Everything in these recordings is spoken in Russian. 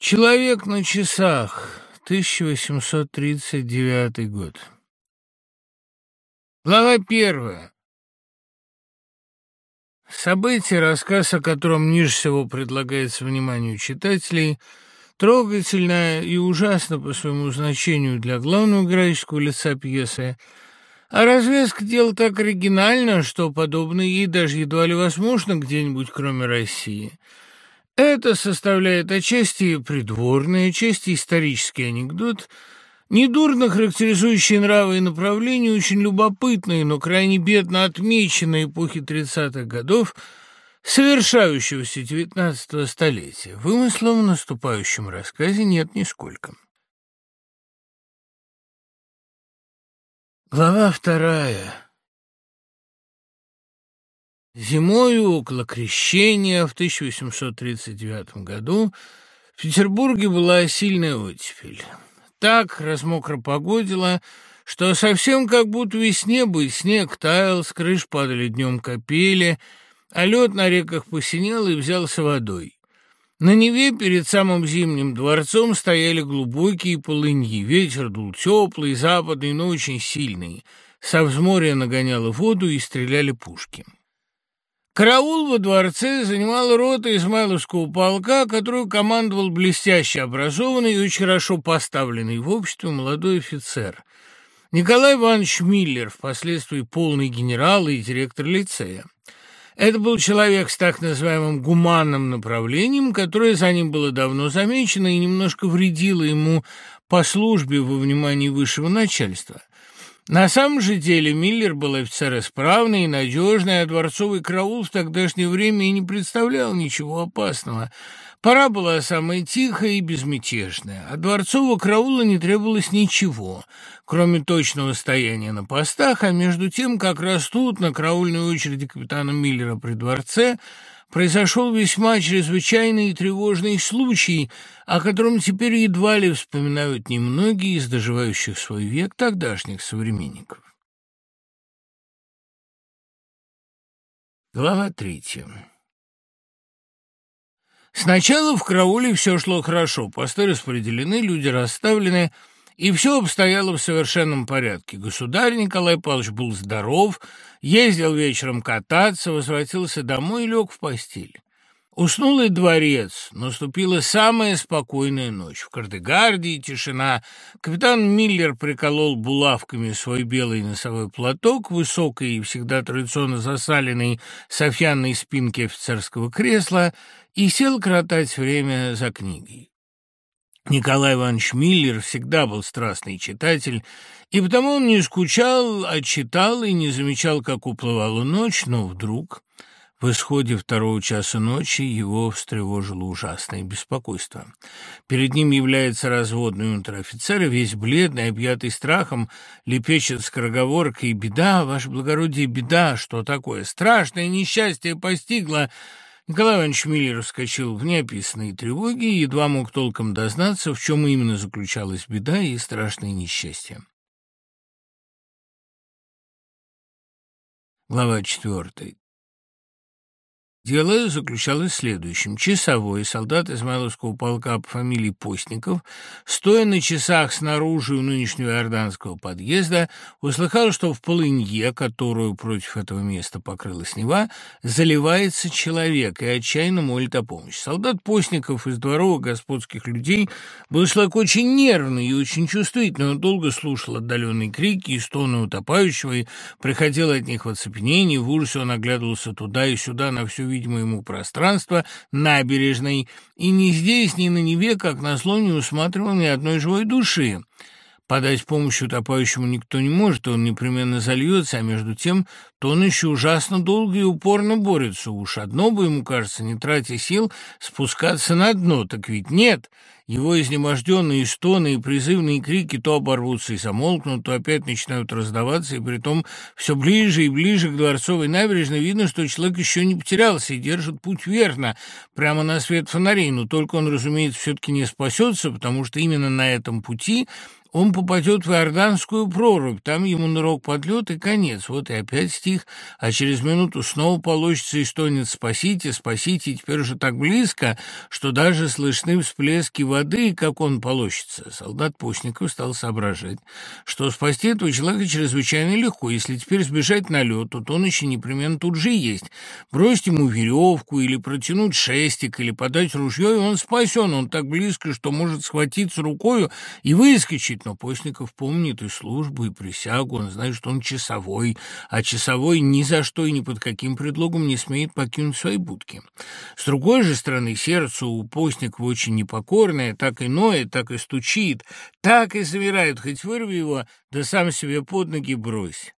Человек на часах. 1839 год. Глава первая. Событие, рассказ о котором ниже всего предлагается вниманию читателей, трогательное и ужасно по своему значению для главного героического лица пьесы, а развязка дела так оригинальна, что подобное ей даже едва ли возможно где-нибудь, кроме России – это составляет отчасти придворный, отчасти исторический анекдот, недурно характеризующий нравы и направления, очень любопытные, но крайне бедно отмеченные эпохи 30-х годов, совершающегося XIX столетия. Вымыслом в наступающем рассказе нет нисколько. Глава вторая. Зимою, около Крещения, в 1839 году, в Петербурге была сильная оттепель. Так размокро погодило, что совсем как будто весне бы снег таял, с крыш падали днем капели, а лед на реках посинел и взялся водой. На Неве перед самым зимним дворцом стояли глубокие полыньи, ветер дул теплый, западный, но очень сильный. Со взморья нагоняло воду и стреляли пушки. Караул во дворце занимала рота Измайловского полка, которую командовал блестяще образованный и очень хорошо поставленный в обществе молодой офицер. Николай Иванович Миллер, впоследствии полный генерал и директор лицея. Это был человек с так называемым гуманным направлением, которое за ним было давно замечено и немножко вредило ему по службе во внимании высшего начальства. На самом же деле Миллер был офицер исправный и надежный, а дворцовый караул в тогдашнее время и не представлял ничего опасного. Пора была самая тихая и безмятежная. От дворцового караула не требовалось ничего, кроме точного стояния на постах, а между тем, как раз тут, на караульной очереди капитана Миллера при дворце, произошел весьма чрезвычайный и тревожный случай, о котором теперь едва ли вспоминают немногие из доживающих свой век тогдашних современников. Глава третья. Сначала в карауле все шло хорошо, посты распределены, люди расставлены, и все обстояло в совершенном порядке. Государь Николай Павлович был здоров, ездил вечером кататься, возвратился домой и лег в постель. Уснул и дворец. Наступила самая спокойная ночь. В Кардегардии тишина. Капитан Миллер приколол булавками свой белый носовой платок, высокой и всегда традиционно засаленной софьянной спинки офицерского кресла, и сел коротать время за книгой. Николай Иванович Миллер всегда был страстный читатель, и потому он не скучал, а читал и не замечал, как уплывала ночь, но вдруг... В исходе второго часа ночи его встревожило ужасное беспокойство. Перед ним является разводный унтер-офицер, весь бледный, объятый страхом, лепечет скороговоркой «Беда, ваше благородие, беда! Что такое? Страшное несчастье постигло!» Николай Иванович Миллер вскочил в неописанные тревоги и едва мог толком дознаться, в чем именно заключалась беда и страшное несчастье. Глава четвертая. Дело заключалось в следующем. Часовой, солдат Измайловского полка по фамилии Постников, стоя на часах снаружи у нынешнего иорданского подъезда, услыхал, что в полынье, которую против этого места покрылась Нева, заливается человек и отчаянно молит о помощи. Солдат Постников из дворовых господских людей был человек очень нервный и очень чувствительный. Он долго слушал отдаленные крики и стоны утопающего, и приходил от них в оцепенение, в ужасе он оглядывался туда и сюда на всю видимое ему пространство набережной, и ни здесь, ни на Неве, как назло, не усматривал ни одной живой души. Подать помощь утопающему никто не может, он непременно зальется, а между тем то еще ужасно долго и упорно борется. Уж одно бы ему кажется, не тратя сил, спускаться на дно, так ведь нет. Его изнеможденные стоны и призывные крики то оборвутся и замолкнут, то опять начинают раздаваться, и притом все ближе и ближе к Дворцовой набережной видно, что человек еще не потерялся и держит путь верно, прямо на свет фонарей, но только он, разумеется, все-таки не спасется, потому что именно на этом пути он попадет в Иорданскую прорубь, там ему нырок подлет и конец. Вот и опять стих, а через минуту снова получится и стонет «Спасите, спасите!» теперь уже так близко, что даже слышны всплески воды, как он полощется. Солдат Постников стал соображать, что спасти этого человека чрезвычайно легко. Если теперь сбежать на лед, то он еще непременно тут же есть. Бросить ему веревку или протянуть шестик, или подать ружье, и он спасен. Он так близко, что может схватиться рукою и выскочить говорит, но Постников помнит и службу, и присягу, он знает, что он часовой, а часовой ни за что и ни под каким предлогом не смеет покинуть свои будки. С другой же стороны, сердце у Постникова очень непокорное, так и ноет, так и стучит, так и замирает, хоть вырви его, да сам себе под ноги брось.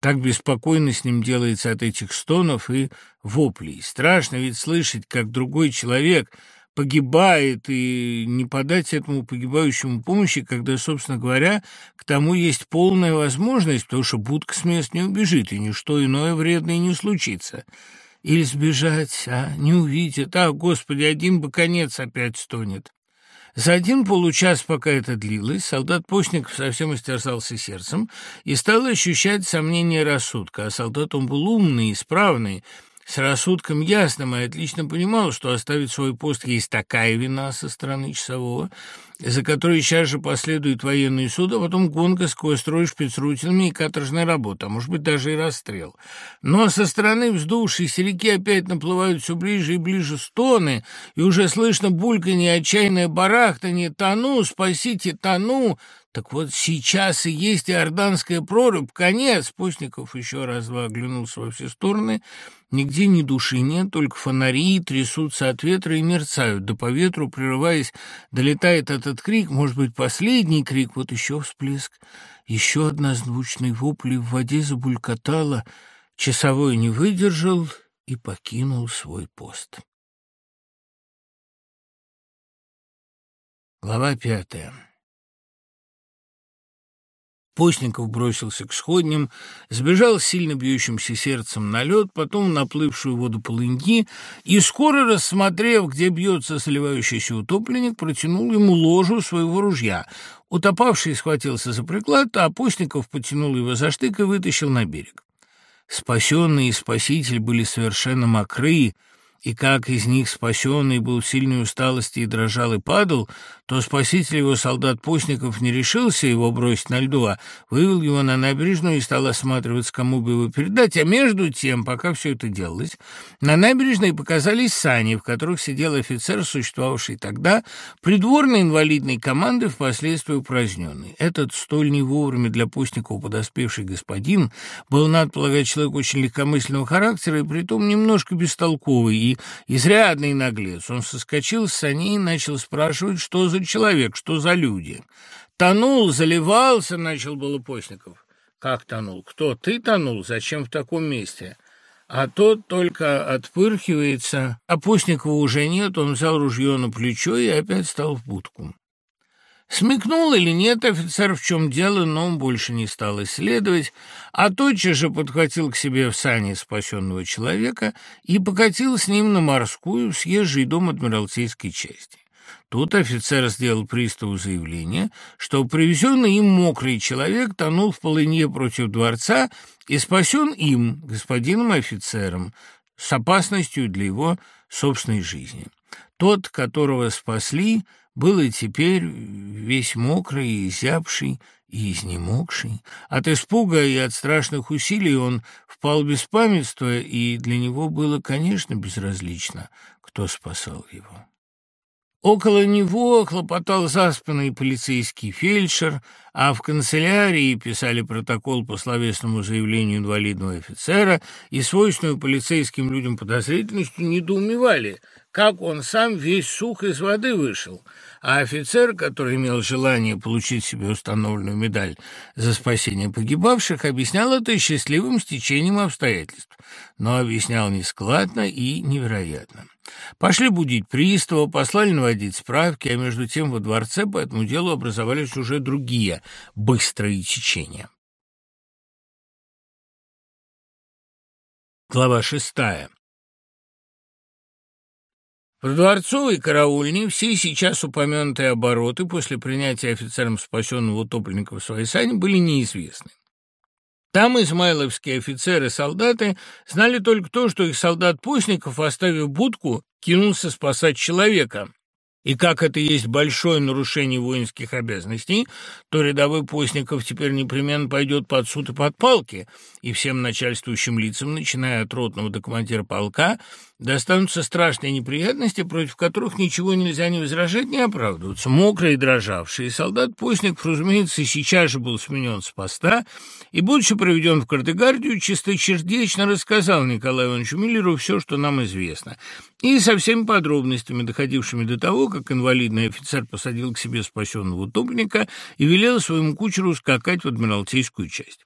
Так беспокойно с ним делается от этих стонов и воплей. Страшно ведь слышать, как другой человек погибает, и не подать этому погибающему помощи, когда, собственно говоря, к тому есть полная возможность, потому что будка с мест не убежит, и ничто иное вредное не случится. Или сбежать, а не увидит, а, господи, один бы конец опять стонет. За один получас, пока это длилось, солдат Постников совсем истерзался сердцем и стал ощущать сомнение рассудка, а солдат он был умный, исправный, с рассудком ясным и отлично понимал, что оставить свой пост есть такая вина со стороны часового, за которой сейчас же последует военный суд, а потом гонка сквозь строй шпицрутинами и каторжная работа, а может быть даже и расстрел. Но со стороны вздувшейся реки опять наплывают все ближе и ближе стоны, и уже слышно бульканье, отчаянное барахтанье «Тону! Спасите! Тону!» Так вот сейчас и есть иорданская прорубь, конец. Постников еще раз-два оглянулся во все стороны. Нигде ни души нет, только фонари трясутся от ветра и мерцают. Да по ветру, прерываясь, долетает этот крик, может быть, последний крик, вот еще всплеск. Еще одна звучный вопль в воде забулькотала. Часовой не выдержал и покинул свой пост. Глава пятая. Постников бросился к сходням, сбежал с сильно бьющимся сердцем на лед, потом наплывшую воду полыньи и, скоро рассмотрев, где бьется сливающийся утопленник, протянул ему ложу своего ружья. Утопавший схватился за приклад, а Постников потянул его за штык и вытащил на берег. Спасенный и спаситель были совершенно мокрые, и как из них спасенный был в сильной усталости и дрожал и падал, то спаситель его солдат Постников не решился его бросить на льду, а вывел его на набережную и стал осматриваться, кому бы его передать, а между тем, пока все это делалось, на набережной показались сани, в которых сидел офицер, существовавший тогда, придворной инвалидной команды, впоследствии упраздненный. Этот столь не вовремя для Постникова подоспевший господин был, надо полагать, человек очень легкомысленного характера и притом немножко бестолковый и изрядный наглец. Он соскочил с саней и начал спрашивать, что за человек, что за люди. «Тонул, заливался», — начал было Постников. «Как тонул? Кто? Ты тонул? Зачем в таком месте?» А тот только отпырхивается, а Постникова уже нет, он взял ружье на плечо и опять стал в будку. Смекнул или нет офицер, в чем дело, но он больше не стал исследовать, а тотчас же подхватил к себе в сани спасенного человека и покатил с ним на морскую, съезжий дом Адмиралтейской части. Тут офицер сделал приставу заявление, что привезенный им мокрый человек тонул в полынье против дворца и спасен им, господином офицером, с опасностью для его собственной жизни. Тот, которого спасли, был и теперь весь мокрый и зябший, и изнемогший. От испуга и от страшных усилий он впал в беспамятство, и для него было, конечно, безразлично, кто спасал его. Около него хлопотал заспанный полицейский фельдшер, а в канцелярии писали протокол по словесному заявлению инвалидного офицера и свойственную полицейским людям подозрительностью недоумевали, как он сам весь сух из воды вышел, а офицер, который имел желание получить себе установленную медаль за спасение погибавших, объяснял это счастливым стечением обстоятельств, но объяснял нескладно и невероятно. Пошли будить пристава, послали наводить справки, а между тем во дворце по этому делу образовались уже другие быстрые течения. Глава шестая. В дворцовой караульне все сейчас упомянутые обороты после принятия офицером спасенного утопленника в своей сани были неизвестны. Там измайловские офицеры и солдаты знали только то, что их солдат Постников, оставив будку, кинулся спасать человека, и как это есть большое нарушение воинских обязанностей, то рядовой Постников теперь непременно пойдет под суд и под палки, и всем начальствующим лицам, начиная от ротного до командира полка, достанутся страшные неприятности, против которых ничего нельзя ни возражать, ни оправдываться. Мокрый и дрожавший солдат Постников, разумеется, сейчас же был сменен с поста и, будучи проведен в Картегардию, чистосердечно рассказал Николаю Ивановичу Миллеру все, что нам известно, и со всеми подробностями, доходившими до того, как инвалидный офицер посадил к себе спасенного утопленника и велел своему кучеру скакать в Адмиралтейскую часть.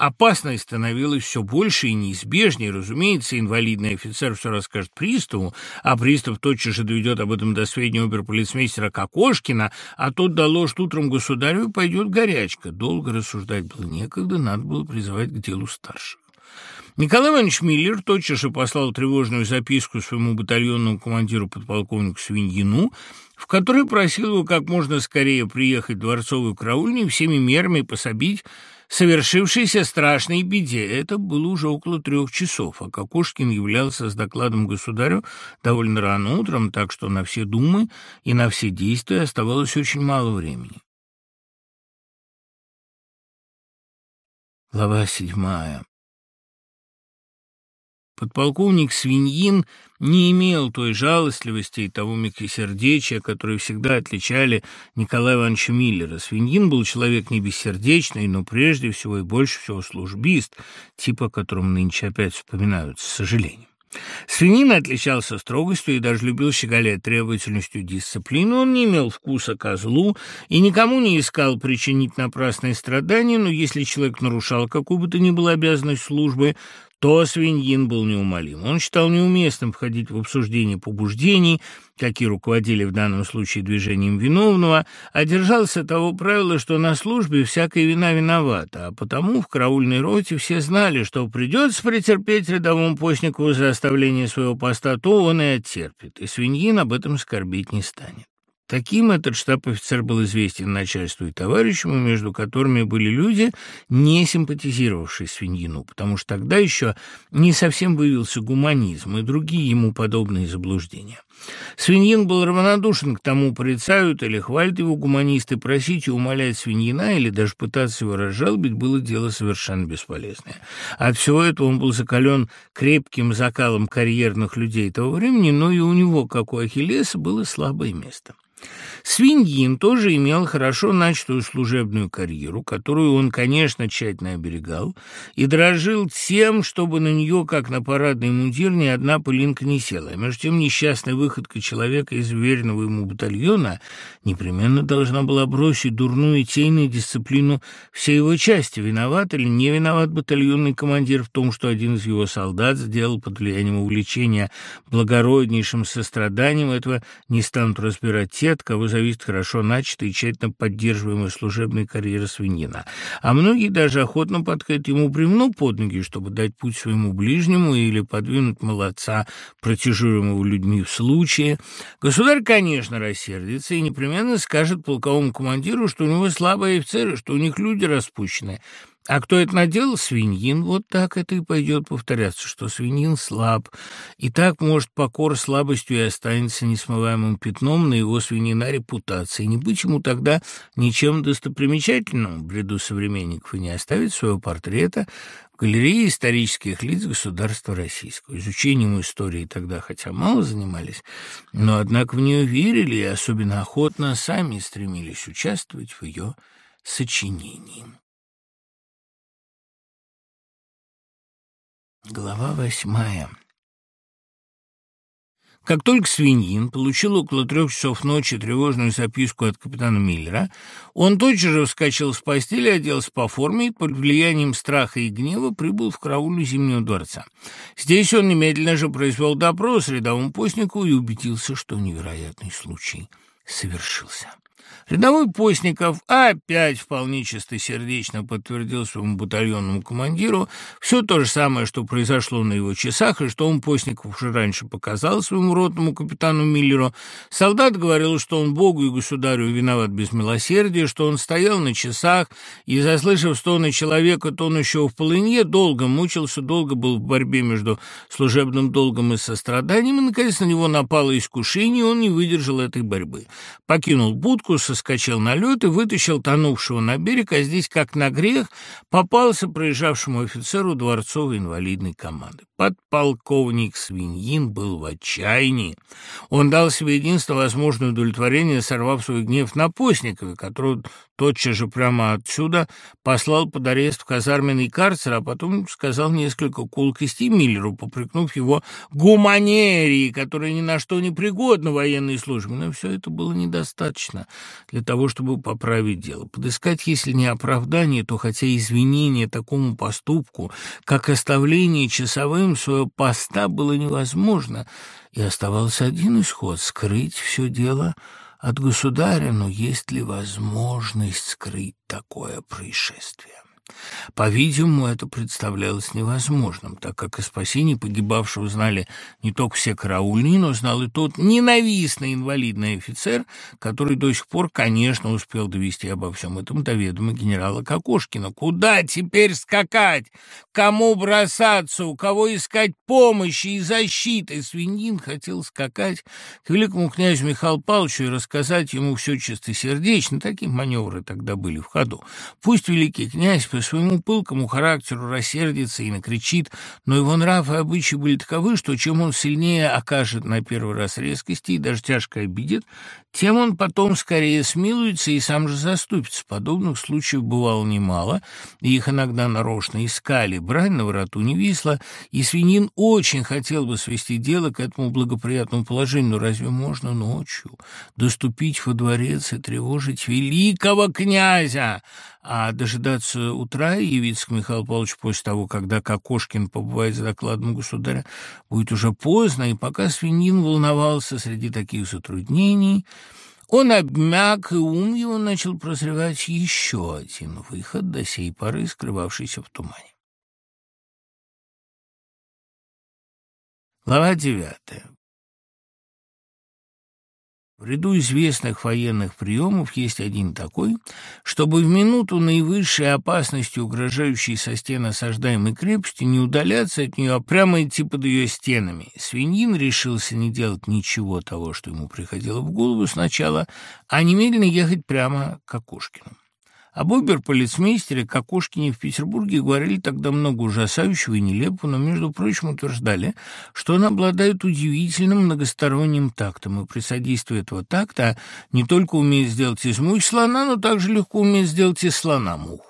Опасность становилась все больше и неизбежнее. Разумеется, инвалидный офицер все расскажет приставу, а пристав тотчас же доведет об этом до сведения оберполицмейстера Кокошкина, а тот доложит утром государю и пойдет горячка. Долго рассуждать было некогда, надо было призывать к делу старших. Николай Иванович Миллер тотчас же послал тревожную записку своему батальонному командиру подполковнику Свиньину, в которой просил его как можно скорее приехать в дворцовую караульню и всеми мерами пособить совершившейся страшной беде. Это было уже около трех часов, а Кокошкин являлся с докладом государю довольно рано утром, так что на все думы и на все действия оставалось очень мало времени. Глава седьмая Подполковник Свиньин не имел той жалостливости и того мягкосердечия, которые всегда отличали Николая Ивановича Миллера. Свиньин был человек не бессердечный, но прежде всего и больше всего службист, типа о котором нынче опять вспоминают с сожалением. Свинин отличался строгостью и даже любил щеголять требовательностью дисциплины. Он не имел вкуса козлу и никому не искал причинить напрасные страдания, но если человек нарушал какую бы то ни было обязанность службы, то свиньин был неумолим. Он считал неуместным входить в обсуждение побуждений, какие руководили в данном случае движением виновного, а держался того правила, что на службе всякая вина виновата, а потому в караульной роте все знали, что придется претерпеть рядовому постнику за оставление своего поста, то он и оттерпит, и свиньин об этом скорбить не станет. Таким этот штаб-офицер был известен начальству и товарищам, между которыми были люди, не симпатизировавшие свиньину, потому что тогда еще не совсем выявился гуманизм и другие ему подобные заблуждения. Свиньин был равнодушен к тому, порицают или хвалят его гуманисты, просить и умолять свиньина или даже пытаться его разжалобить было дело совершенно бесполезное. От всего этого он был закален крепким закалом карьерных людей того времени, но и у него, как у Ахиллеса, было слабое место. Свиньин тоже имел хорошо начатую служебную карьеру, которую он, конечно, тщательно оберегал, и дрожил тем, чтобы на нее, как на парадный мундир, ни одна пылинка не села. А между тем несчастная выходка человека из веренного ему батальона непременно должна была бросить дурную тень на дисциплину всей его части. Виноват или не виноват батальонный командир в том, что один из его солдат сделал под влиянием увлечения благороднейшим состраданием, этого не станут разбирать те, от кого зависит хорошо начатая и тщательно поддерживаемая служебная карьера свинина. А многие даже охотно подкатят ему бревно под ноги, чтобы дать путь своему ближнему или подвинуть молодца, протяжируемого людьми в случае. Государь, конечно, рассердится и непременно скажет полковому командиру, что у него слабые офицеры, что у них люди распущены. А кто это наделал? Свиньин. Вот так это и пойдет повторяться, что свиньин слаб. И так, может, покор слабостью и останется несмываемым пятном на его свинина репутации. Не быть ему тогда ничем достопримечательным в бреду современников и не оставить своего портрета в галерее исторических лиц государства российского. Изучением истории тогда хотя мало занимались, но, однако, в нее верили и особенно охотно сами стремились участвовать в ее сочинении. Глава восьмая Как только свиньин получил около трех часов ночи тревожную записку от капитана Миллера, он тотчас же вскочил с постели, оделся по форме и под влиянием страха и гнева прибыл в караулю Зимнего дворца. Здесь он немедленно же произвел допрос рядовому постнику и убедился, что невероятный случай совершился. Рядовой Постников опять вполне чистосердечно подтвердил своему батальонному командиру все то же самое, что произошло на его часах, и что он, Постников, уже раньше показал своему ротному капитану Миллеру. Солдат говорил, что он Богу и государю виноват без милосердия, что он стоял на часах и, заслышав стоны человека, тонущего в полынье, долго мучился, долго был в борьбе между служебным долгом и состраданием, и, наконец, на него напало искушение, и он не выдержал этой борьбы. Покинул будку, соскочил на лед и вытащил тонувшего на берег, а здесь, как на грех, попался проезжавшему офицеру дворцовой инвалидной команды. Подполковник Свиньин был в отчаянии. Он дал себе единственное возможное удовлетворение, сорвав свой гнев на Постникова, которого тотчас же прямо отсюда послал под арест в казарменный карцер, а потом сказал несколько колкостей Миллеру, попрекнув его гуманерии, которая ни на что не пригодна военной службе. Но все это было недостаточно для того, чтобы поправить дело. Подыскать, если не оправдание, то хотя извинение такому поступку, как оставление часовым своего поста, было невозможно, и оставался один исход — скрыть все дело — от государя, но есть ли возможность скрыть такое происшествие? По-видимому, это представлялось невозможным, так как о спасении погибавшего знали не только все караульные, но знал и тот ненавистный инвалидный офицер, который до сих пор, конечно, успел довести обо всем этом до ведома генерала Кокошкина. Куда теперь скакать? Кому бросаться? У кого искать помощи и защиты? Свиньин хотел скакать к великому князю Михаилу Павловичу и рассказать ему все чистосердечно. Такие маневры тогда были в ходу. Пусть великий князь своему пылкому характеру рассердится и накричит, но его нрав и обычаи были таковы, что чем он сильнее окажет на первый раз резкости и даже тяжко обидит, тем он потом скорее смилуется и сам же заступится. Подобных случаев бывало немало, и их иногда нарочно искали. Брань на вороту не висла, и свинин очень хотел бы свести дело к этому благоприятному положению. Но разве можно ночью доступить во дворец и тревожить великого князя? А дожидаться утра и явиться к Михаилу Павловичу после того, когда Кокошкин побывает за докладом государя, будет уже поздно, и пока свинин волновался среди таких затруднений, он обмяк, и ум его начал прозревать еще один выход, до сей поры скрывавшийся в тумане. Глава девятая. В ряду известных военных приемов есть один такой, чтобы в минуту наивысшей опасности, угрожающей со стен осаждаемой крепости, не удаляться от нее, а прямо идти под ее стенами. Свиньин решился не делать ничего того, что ему приходило в голову сначала, а немедленно ехать прямо к Окушкину. Об обер-полицмейстере Кокошкине в Петербурге говорили тогда много ужасающего и нелепого, но, между прочим, утверждали, что он обладает удивительным многосторонним тактом, и при содействии этого такта не только умеет сделать из мухи слона, но также легко умеет сделать из слона муху.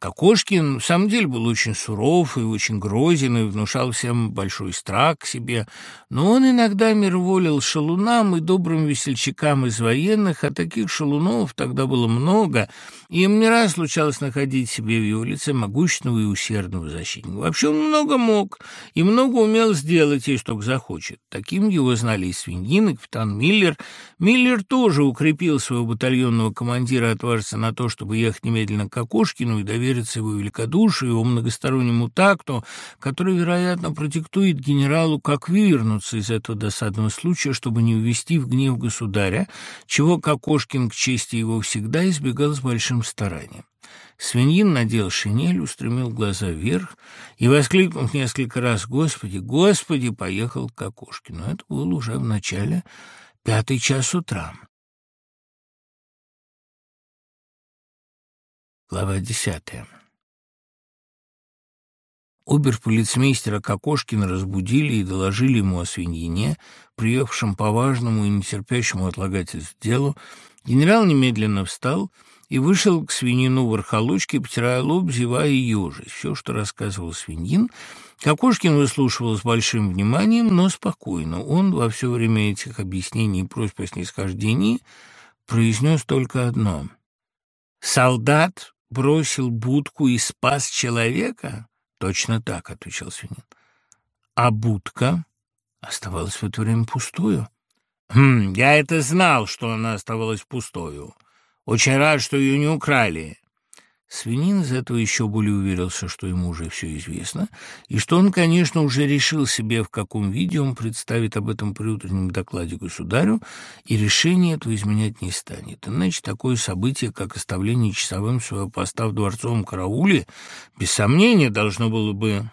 Кокошкин в самом деле был очень суров и очень грозен, и внушал всем большой страх к себе, но он иногда мирволил шалунам и добрым весельчакам из военных, а таких шалунов тогда было много, и им не раз случалось находить себе в его лице могущественного и усердного защитника. Вообще он много мог и много умел сделать, если только захочет. Таким его знали и свиньин, и капитан Миллер. Миллер тоже укрепил своего батальонного командира отважиться на то, чтобы ехать немедленно к Кокошкину и доверить довериться его великодушию, его многостороннему такту, который, вероятно, продиктует генералу, как вывернуться из этого досадного случая, чтобы не увести в гнев государя, чего Кокошкин к чести его всегда избегал с большим старанием. Свиньин надел шинель, устремил глаза вверх и, воскликнув несколько раз «Господи, Господи!», поехал к Кокошкину. Это было уже в начале пятый час утра. Глава десятая. Оберполицмейстера Кокошкина разбудили и доложили ему о свиньине, приехавшем по важному и нетерпящему отлагательству делу. Генерал немедленно встал и вышел к свинину в архалочке, потирая лоб, зевая и ежась. Все, что рассказывал свиньин, Кокошкин выслушивал с большим вниманием, но спокойно. Он во все время этих объяснений и просьб о снисхождении произнес только одно. «Солдат бросил будку и спас человека?» «Точно так», — отвечал свинин. «А будка оставалась в это время пустую?» «Хм, я это знал, что она оставалась пустою. Очень рад, что ее не украли. Свинин из этого еще более уверился, что ему уже все известно, и что он, конечно, уже решил себе, в каком виде он представит об этом при утреннем докладе государю, и решение этого изменять не станет. Иначе такое событие, как оставление часовым своего поста в дворцовом карауле, без сомнения, должно было бы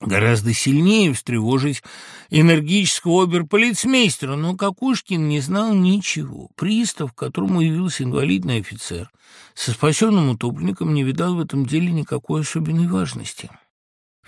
гораздо сильнее встревожить энергического оберполицмейстера, но Кокушкин не знал ничего. Пристав, к которому явился инвалидный офицер, со спасенным утопленником не видал в этом деле никакой особенной важности.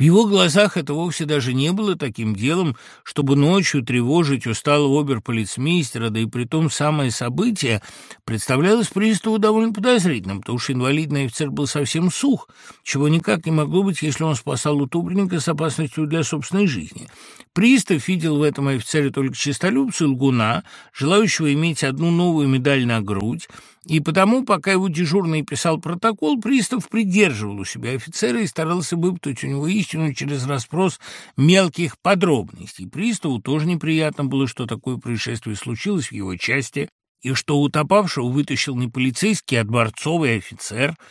Его глазах это вовсе даже не было таким делом, чтобы ночью тревожить усталого оберполицмейстера, да и при том самое событие представлялось приставу довольно подозрительным, потому что инвалидный офицер был совсем сух, чего никак не могло быть, если он спасал утопленника с опасностью для собственной жизни. Пристав видел в этом офицере только честолюбца и лгуна, желающего иметь одну новую медаль на грудь, и потому, пока его дежурный писал протокол, пристав придерживал у себя офицера и старался выпутать у него истину через расспрос мелких подробностей. Приставу тоже неприятно было, что такое происшествие случилось в его части, и что утопавшего вытащил не полицейский, а дворцовый офицер –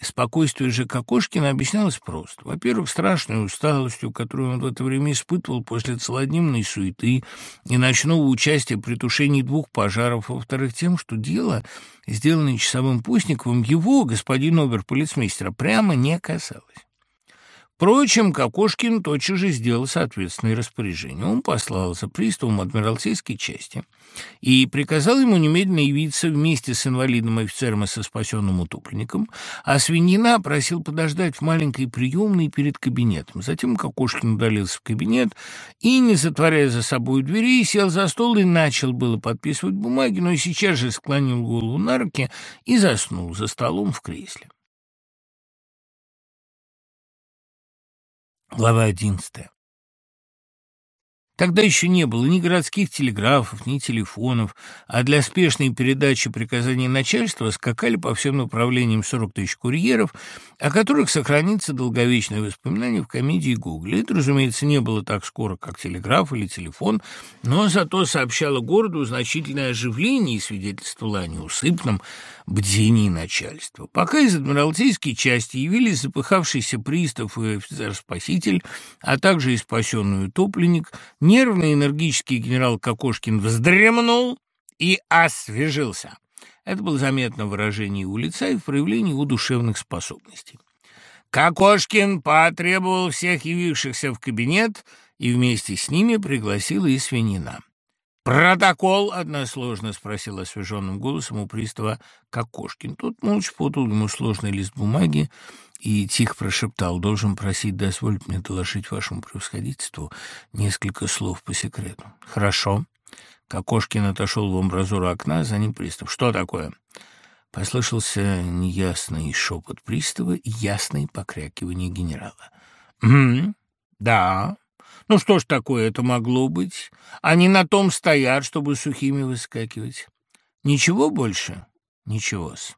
Спокойствие же Кокошкина объяснялось просто. Во-первых, страшной усталостью, которую он в это время испытывал после целодневной суеты и ночного участия при тушении двух пожаров. Во-вторых, тем, что дело, сделанное часовым постниковым, его, господин оберполицмейстера, прямо не касалось. Впрочем, Кокошкин тотчас же сделал соответственные распоряжения. Он послал за приставом Адмиралтейской части и приказал ему немедленно явиться вместе с инвалидным офицером и со спасенным утопленником, а свиньина просил подождать в маленькой приемной перед кабинетом. Затем Кокошкин удалился в кабинет и, не затворяя за собой двери, сел за стол и начал было подписывать бумаги, но сейчас же склонил голову на руки и заснул за столом в кресле. Глава одиннадцатая. Тогда еще не было ни городских телеграфов, ни телефонов, а для спешной передачи приказаний начальства скакали по всем направлениям 40 тысяч курьеров, о которых сохранится долговечное воспоминание в комедии Гугля. Это, разумеется, не было так скоро, как телеграф или телефон, но зато сообщало городу значительное оживление и свидетельствовало о неусыпном бдении начальства. Пока из Адмиралтейской части явились запыхавшийся пристав и офицер-спаситель, а также и спасенный утопленник, нервный энергический генерал Кокошкин вздремнул и освежился. Это было заметно в выражении у лица и в проявлении его душевных способностей. Кокошкин потребовал всех явившихся в кабинет и вместе с ними пригласил и свинина. «Протокол?» — односложно спросил освеженным голосом у пристава Кокошкин. Тот молча подал ему сложный лист бумаги и тихо прошептал. «Должен просить дозволить мне доложить вашему превосходительству несколько слов по секрету». «Хорошо». Кокошкин отошел в амбразуру окна, за ним пристав. «Что такое?» Послышался неясный шепот пристава и ясное покрякивание генерала. «Угу, да, ну что ж такое это могло быть? Они на том стоят, чтобы сухими выскакивать. Ничего больше? Ничего-с.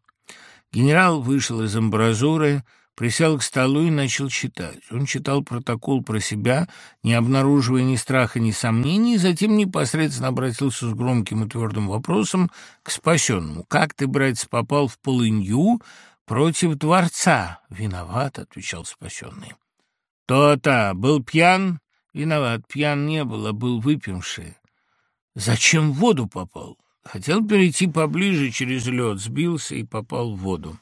Генерал вышел из амбразуры, присел к столу и начал читать. Он читал протокол про себя, не обнаруживая ни страха, ни сомнений, и затем непосредственно обратился с громким и твердым вопросом к спасенному. «Как ты, братец, попал в полынью против дворца?» «Виноват», — отвечал спасенный. «То-то, был пьян?» Виноват, пьян не был, а был выпивший. Зачем в воду попал? Хотел перейти поближе через лед, сбился и попал в воду.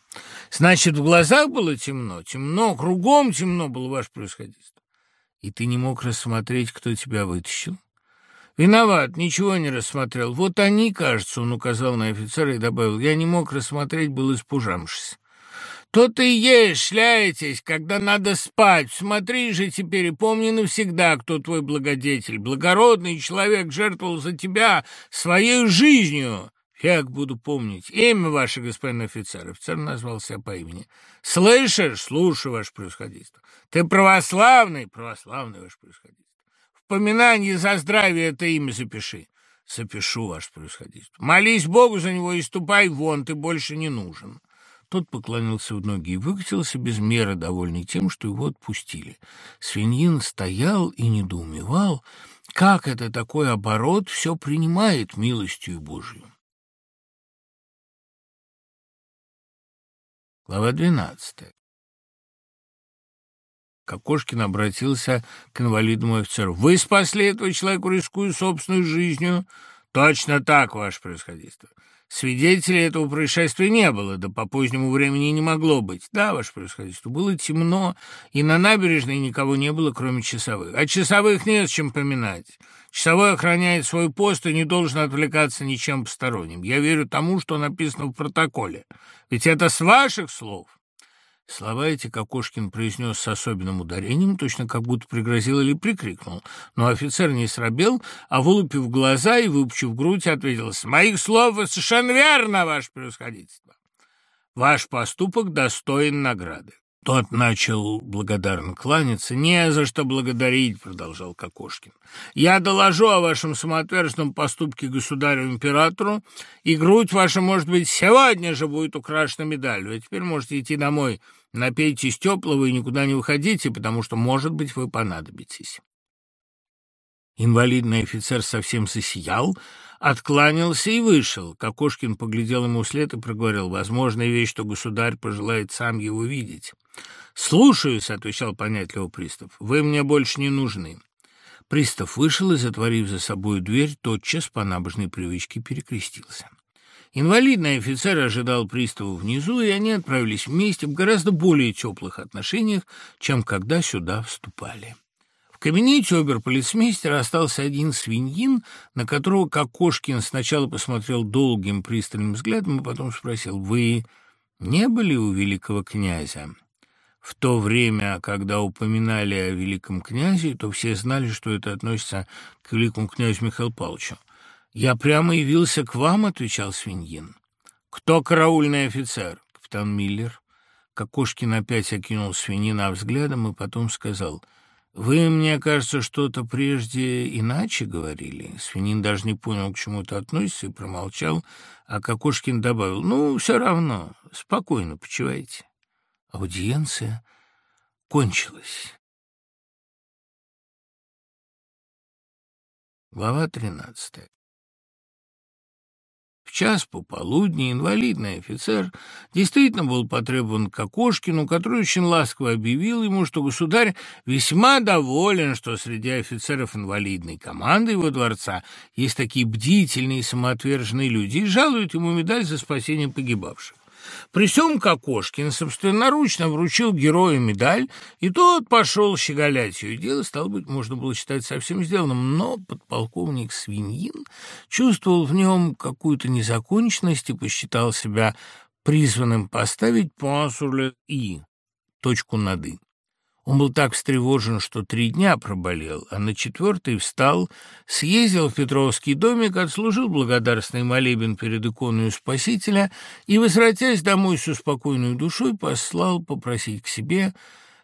Значит, в глазах было темно? Темно, кругом темно было, ваше происходительство. И ты не мог рассмотреть, кто тебя вытащил? Виноват, ничего не рассмотрел. Вот они, кажется, он указал на офицера и добавил. Я не мог рассмотреть, был испужавшись. То-то и есть, шляетесь, когда надо спать. Смотри же теперь и помни навсегда, кто твой благодетель. Благородный человек жертвовал за тебя своей жизнью. Как буду помнить. Имя ваше, господин офицер. Офицер назвался по имени. Слышишь? Слушаю, ваше происходительство. Ты православный? Православный, ваше происходительство. В поминании за здравие это имя запиши. Запишу, ваше происходительство. Молись Богу за него и ступай вон, ты больше не нужен. Тот поклонился в ноги и выкатился без меры, довольный тем, что его отпустили. Свиньин стоял и недоумевал, как это такой оборот все принимает милостью Божью. Глава двенадцатая. Кокошкин обратился к инвалидному офицеру. «Вы спасли этого человека, рискуя собственной жизнью?» «Точно так, ваше происходительство. Свидетелей этого происшествия не было, да по позднему времени не могло быть. Да, ваше происходительство, было темно, и на набережной никого не было, кроме часовых. А часовых нет с чем поминать. Часовой охраняет свой пост и не должен отвлекаться ничем посторонним. Я верю тому, что написано в протоколе. Ведь это с ваших слов. Слова эти Кокошкин произнес с особенным ударением, точно как будто пригрозил или прикрикнул. Но офицер не срабел, а, вылупив глаза и выпучив грудь, ответил, «С моих слов совершенно верно, ваше превосходительство. Ваш поступок достоин награды». Тот начал благодарно кланяться. «Не за что благодарить», — продолжал Кокошкин. «Я доложу о вашем самоотверженном поступке государю-императору, и грудь ваша, может быть, сегодня же будет украшена медалью. А теперь можете идти домой, напейтесь теплого и никуда не выходите, потому что, может быть, вы понадобитесь». Инвалидный офицер совсем засиял, откланялся и вышел. Кокошкин поглядел ему вслед и проговорил, «Возможная вещь, что государь пожелает сам его видеть». «Слушаюсь», — отвечал понятливо пристав, — «вы мне больше не нужны». Пристав вышел и, затворив за собой дверь, тотчас по набожной привычке перекрестился. Инвалидный офицер ожидал пристава внизу, и они отправились вместе в гораздо более теплых отношениях, чем когда сюда вступали. В кабинете оберполицмейстера остался один свиньин, на которого Кокошкин сначала посмотрел долгим пристальным взглядом, и потом спросил, «Вы не были у великого князя?» В то время, когда упоминали о великом князе, то все знали, что это относится к великому князю Михаилу Павловичу. «Я прямо явился к вам», — отвечал свиньин. «Кто караульный офицер?» «Капитан Миллер». Кокошкин опять окинул свинина взглядом и потом сказал, «Вы, мне кажется, что-то прежде иначе говорили». Свинин даже не понял, к чему это относится, и промолчал, а Кокошкин добавил, «Ну, все равно, спокойно почивайте». Аудиенция кончилась. Глава тринадцатая. В час пополудни инвалидный офицер действительно был потребован к Окошкину, который очень ласково объявил ему, что государь весьма доволен, что среди офицеров инвалидной команды его дворца есть такие бдительные и самоотверженные люди и жалуют ему медаль за спасение погибавших. При всем Кокошкин собственноручно вручил герою медаль, и тот пошел щеголять ее. Дело, стало быть, можно было считать совсем сделанным, но подполковник Свиньин чувствовал в нем какую-то незаконченность и посчитал себя призванным поставить пасурле «и» точку над «и». Он был так встревожен, что три дня проболел, а на четвертый встал, съездил в Петровский домик, отслужил благодарственный молебен перед иконой Спасителя и, возвратясь домой с успокойной душой, послал попросить к себе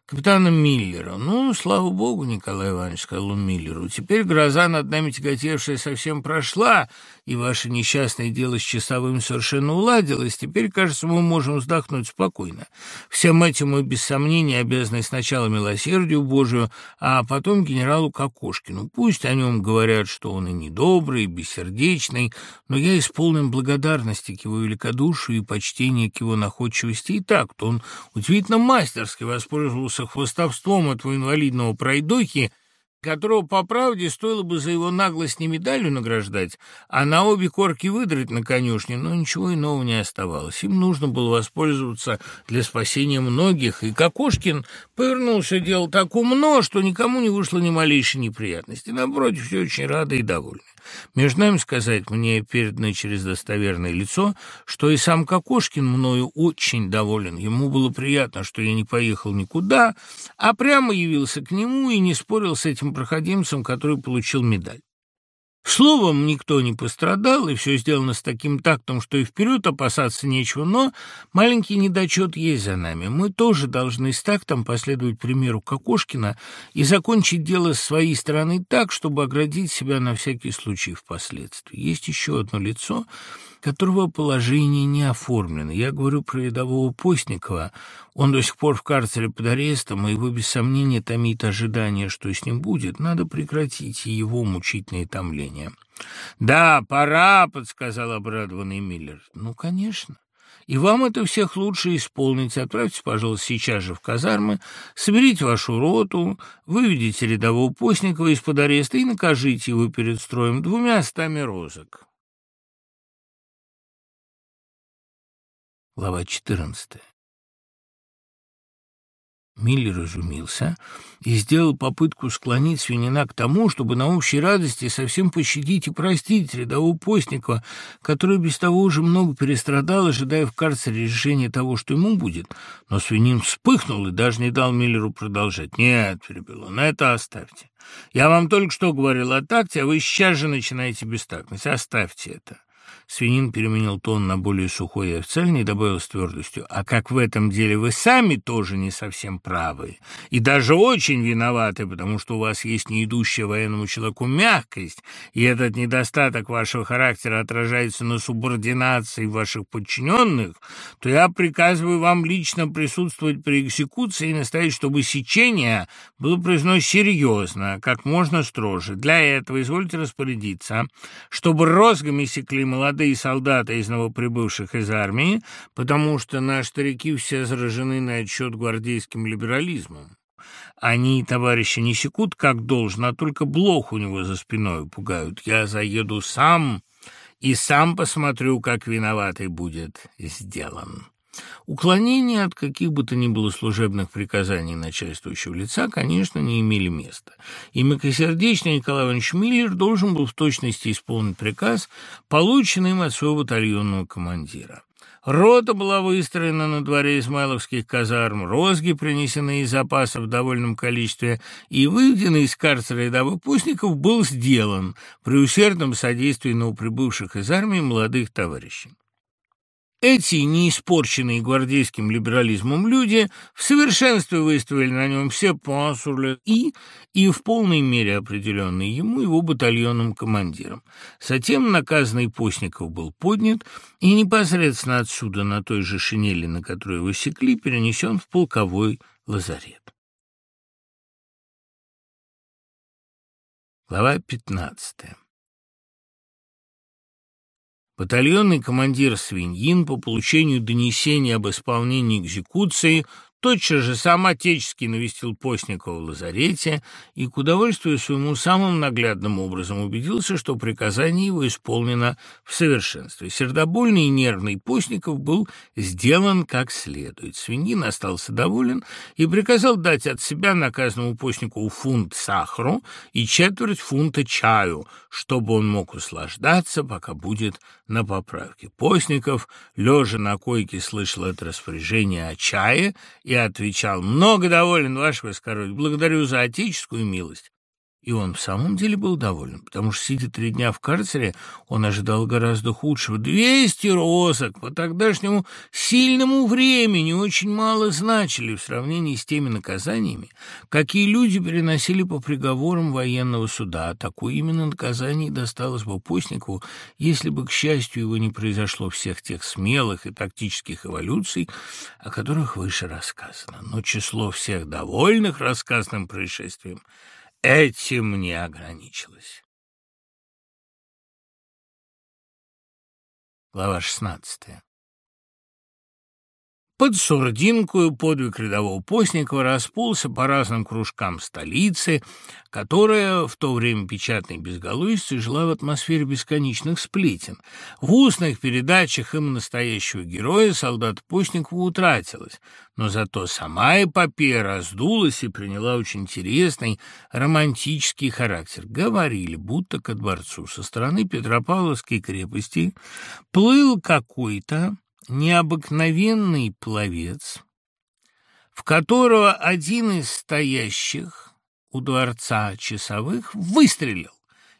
капитана Миллера. «Ну, слава богу, Николай Иванович», — сказал он Миллеру, — «теперь гроза над нами тяготевшая совсем прошла, и ваше несчастное дело с часовым совершенно уладилось. Теперь, кажется, мы можем вздохнуть спокойно. Всем этим мы, без сомнения, обязаны сначала милосердию Божию, а потом генералу Кокошкину. Пусть о нем говорят, что он и недобрый, и бессердечный, но я исполнен благодарности к его великодушию и почтения к его находчивости. И так-то он удивительно мастерски воспользовался занимался хвостовством этого инвалидного пройдохи, которого, по правде, стоило бы за его наглость не медалью награждать, а на обе корки выдрать на конюшне, но ничего иного не оставалось. Им нужно было воспользоваться для спасения многих, и Кокошкин повернулся дело так умно, что никому не вышло ни малейшей неприятности. Напротив, все очень рады и довольны. Между нами сказать мне передано через достоверное лицо, что и сам Кокошкин мною очень доволен. Ему было приятно, что я не поехал никуда, а прямо явился к нему и не спорил с этим проходимцем, который получил медаль. Словом, никто не пострадал, и все сделано с таким тактом, что и вперед опасаться нечего, но маленький недочет есть за нами. Мы тоже должны с тактом последовать примеру Кокошкина и закончить дело с своей стороны так, чтобы оградить себя на всякий случай впоследствии. Есть еще одно лицо, которого положение не оформлено. Я говорю про рядового Постникова. Он до сих пор в карцере под арестом, и его без сомнения томит ожидание, что с ним будет. Надо прекратить его мучительные томления. «Да, пора», — подсказал обрадованный Миллер. «Ну, конечно». И вам это всех лучше исполнить. Отправьте, пожалуйста, сейчас же в казармы, соберите вашу роту, выведите рядового Постникова из-под ареста и накажите его перед строем двумя стами розок. Глава 14. Миллер изумился и сделал попытку склонить свинина к тому, чтобы на общей радости совсем пощадить и простить рядового постника, который без того уже много перестрадал, ожидая в карцере решения того, что ему будет. Но свинин вспыхнул и даже не дал Миллеру продолжать. «Нет», — перебил он, — «это оставьте. Я вам только что говорил о такте, а вы сейчас же начинаете бестактность. Оставьте это». Свинин переменил тон на более сухой и официальный и добавил с твердостью, «А как в этом деле вы сами тоже не совсем правы, и даже очень виноваты, потому что у вас есть не идущая военному человеку мягкость, и этот недостаток вашего характера отражается на субординации ваших подчиненных, то я приказываю вам лично присутствовать при экзекуции и настоять, чтобы сечение было произнесено серьезно, как можно строже. Для этого извольте распорядиться, чтобы розгами секли молодые молодые солдаты из новоприбывших из армии, потому что наши старики все заражены на отчет гвардейским либерализмом. Они, товарищи, не секут как должно, а только блох у него за спиной пугают. Я заеду сам и сам посмотрю, как виноватый будет сделан. Уклонения от каких бы то ни было служебных приказаний начальствующего лица, конечно, не имели места. И мягкосердечный Николай Иванович Миллер должен был в точности исполнить приказ, полученный им от своего батальонного командира. Рота была выстроена на дворе Измайловских казарм, розги, принесенные из запасов в довольном количестве, и выведенный из карцера рядовых пустников был сделан при усердном содействии новоприбывших из армии молодых товарищей. Эти, не испорченные гвардейским либерализмом люди, в совершенстве выставили на нем все пасурлы и, и в полной мере определенные ему его батальонным командиром. Затем наказанный Постников был поднят и непосредственно отсюда, на той же шинели, на которой его секли, перенесен в полковой лазарет. Глава пятнадцатая Батальонный командир Свиньин по получению донесения об исполнении экзекуции Тотчас же сам Отеческий навестил Постникова в лазарете и, к удовольствию своему, самым наглядным образом убедился, что приказание его исполнено в совершенстве. Сердобольный и нервный Постников был сделан как следует. Свиньин остался доволен и приказал дать от себя наказанному Постникову фунт сахару и четверть фунта чаю, чтобы он мог услаждаться, пока будет на поправке. Постников, лежа на койке, слышал это распоряжение о чае и отвечал «Много доволен, ваше высокородие, благодарю за отеческую милость». И он в самом деле был доволен, потому что, сидя три дня в карцере, он ожидал гораздо худшего. Двести розок по тогдашнему сильному времени очень мало значили в сравнении с теми наказаниями, какие люди переносили по приговорам военного суда. Такое именно наказание досталось бы Постникову, если бы, к счастью, его не произошло всех тех смелых и тактических эволюций, о которых выше рассказано. Но число всех довольных рассказанным происшествием – этим не ограничилась. Глава шестнадцатая. Под сурдинкою подвиг рядового Постникова расползся по разным кружкам столицы, которая в то время печатной безголовицы жила в атмосфере бесконечных сплетен. В устных передачах им настоящего героя солдат Постникова утратилась, но зато сама эпопея раздулась и приняла очень интересный романтический характер. Говорили, будто ко дворцу со стороны Петропавловской крепости плыл какой-то необыкновенный пловец, в которого один из стоящих у дворца часовых выстрелил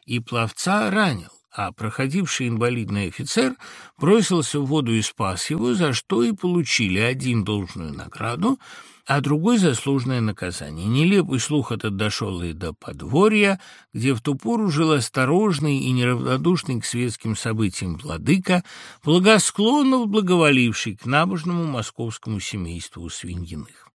и пловца ранил а проходивший инвалидный офицер бросился в воду и спас его, за что и получили один должную награду, а другой заслуженное наказание. Нелепый слух этот дошел и до подворья, где в ту пору жил осторожный и неравнодушный к светским событиям владыка, благосклонно благоволивший к набожному московскому семейству свиньиных.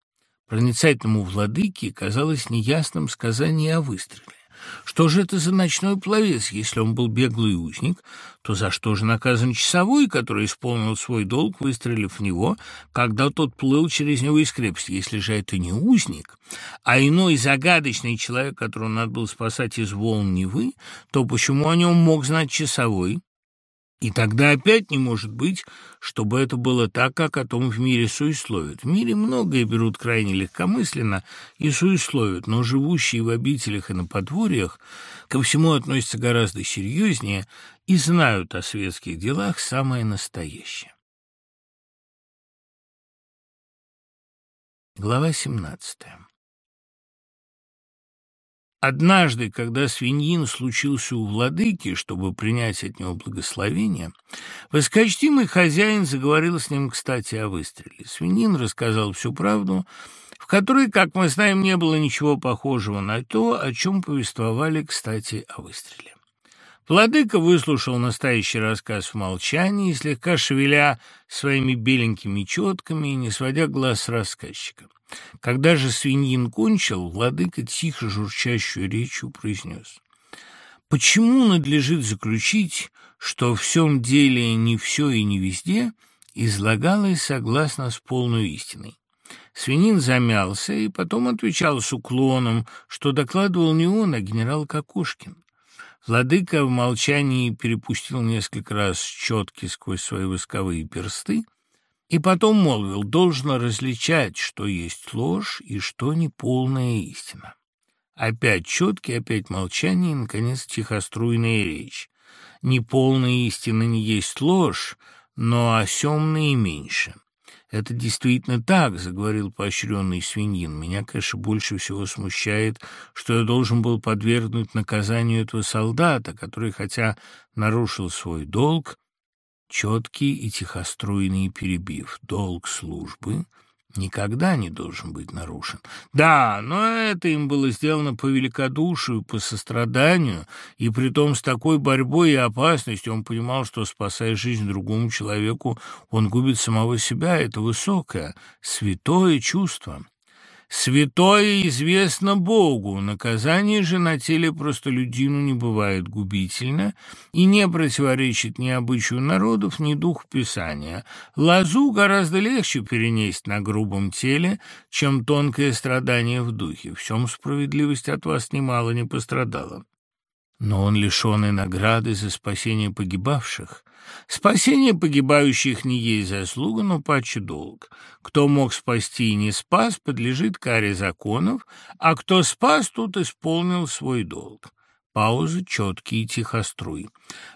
Проницательному владыке казалось неясным сказание о выстреле. Что же это за ночной пловец? Если он был беглый узник, то за что же наказан часовой, который исполнил свой долг, выстрелив в него, когда тот плыл через него из крепости? Если же это не узник, а иной загадочный человек, которого надо было спасать из волн Невы, то почему о нем мог знать часовой? И тогда опять не может быть, чтобы это было так, как о том в мире суесловят. В мире многое берут крайне легкомысленно и суесловят, но живущие в обителях и на подворьях ко всему относятся гораздо серьезнее и знают о светских делах самое настоящее. Глава семнадцатая Однажды, когда свиньин случился у владыки, чтобы принять от него благословение, воскочтимый хозяин заговорил с ним, кстати, о выстреле. Свиньин рассказал всю правду, в которой, как мы знаем, не было ничего похожего на то, о чем повествовали, кстати, о выстреле. Владыка выслушал настоящий рассказ в молчании, слегка шевеля своими беленькими четками и не сводя глаз с рассказчика. Когда же свиньин кончил, владыка тихо журчащую речью произнес. «Почему надлежит заключить, что в всем деле не все и не везде излагалось согласно с полной истиной?» Свинин замялся и потом отвечал с уклоном, что докладывал не он, а генерал Кокошкин. Владыка в молчании перепустил несколько раз четки сквозь свои восковые персты и потом молвил, должно различать, что есть ложь и что неполная истина. Опять четкий, опять молчание и, наконец, тихоструйная речь. Неполная истина не есть ложь, но о сём наименьше. «Это действительно так», — заговорил поощренный свиньин. «Меня, конечно, больше всего смущает, что я должен был подвергнуть наказанию этого солдата, который, хотя нарушил свой долг, четкий и тихоструйный перебив. Долг службы никогда не должен быть нарушен. Да, но это им было сделано по великодушию, по состраданию, и притом с такой борьбой и опасностью он понимал, что, спасая жизнь другому человеку, он губит самого себя. Это высокое, святое чувство. Святое известно Богу, наказание же на теле простолюдину не бывает губительно и не противоречит ни обычаю народов, ни дух Писания. Лазу гораздо легче перенести на грубом теле, чем тонкое страдание в духе. В чем справедливость от вас немало не пострадала. Но он лишен и награды за спасение погибавших. Спасение погибающих не есть заслуга, но паче долг. Кто мог спасти и не спас, подлежит каре законов, а кто спас, тут исполнил свой долг. Пауза четкий и тихоструй.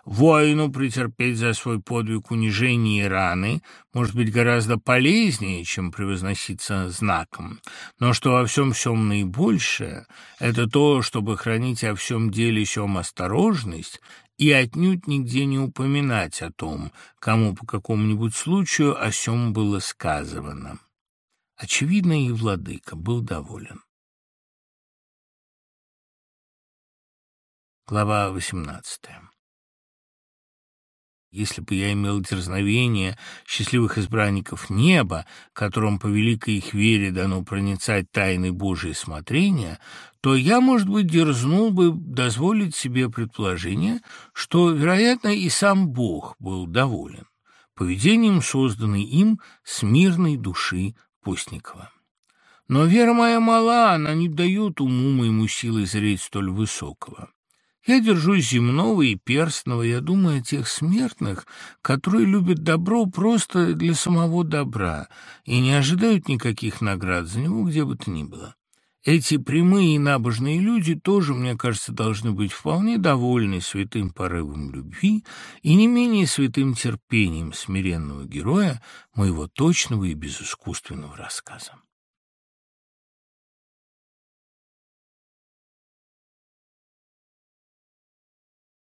Воину претерпеть за свой подвиг унижение и раны может быть гораздо полезнее, чем превозноситься знаком. Но что во всем всем наибольшее, это то, чтобы хранить о всем деле сем осторожность и отнюдь нигде не упоминать о том, кому по какому-нибудь случаю о сем было сказано. Очевидно, и владыка был доволен. Глава 18. Если бы я имел дерзновение счастливых избранников неба, которым по великой их вере дано проницать тайны Божьей смотрения, то я, может быть, дерзнул бы дозволить себе предположение, что, вероятно, и сам Бог был доволен поведением созданной им смирной души Постникова. Но вера моя мала, она не дает уму моему силы зреть столь высокого. Я держусь земного и перстного, я думаю о тех смертных, которые любят добро просто для самого добра и не ожидают никаких наград за него, где бы то ни было. Эти прямые и набожные люди тоже, мне кажется, должны быть вполне довольны святым порывом любви и не менее святым терпением смиренного героя моего точного и безыскусственного рассказа.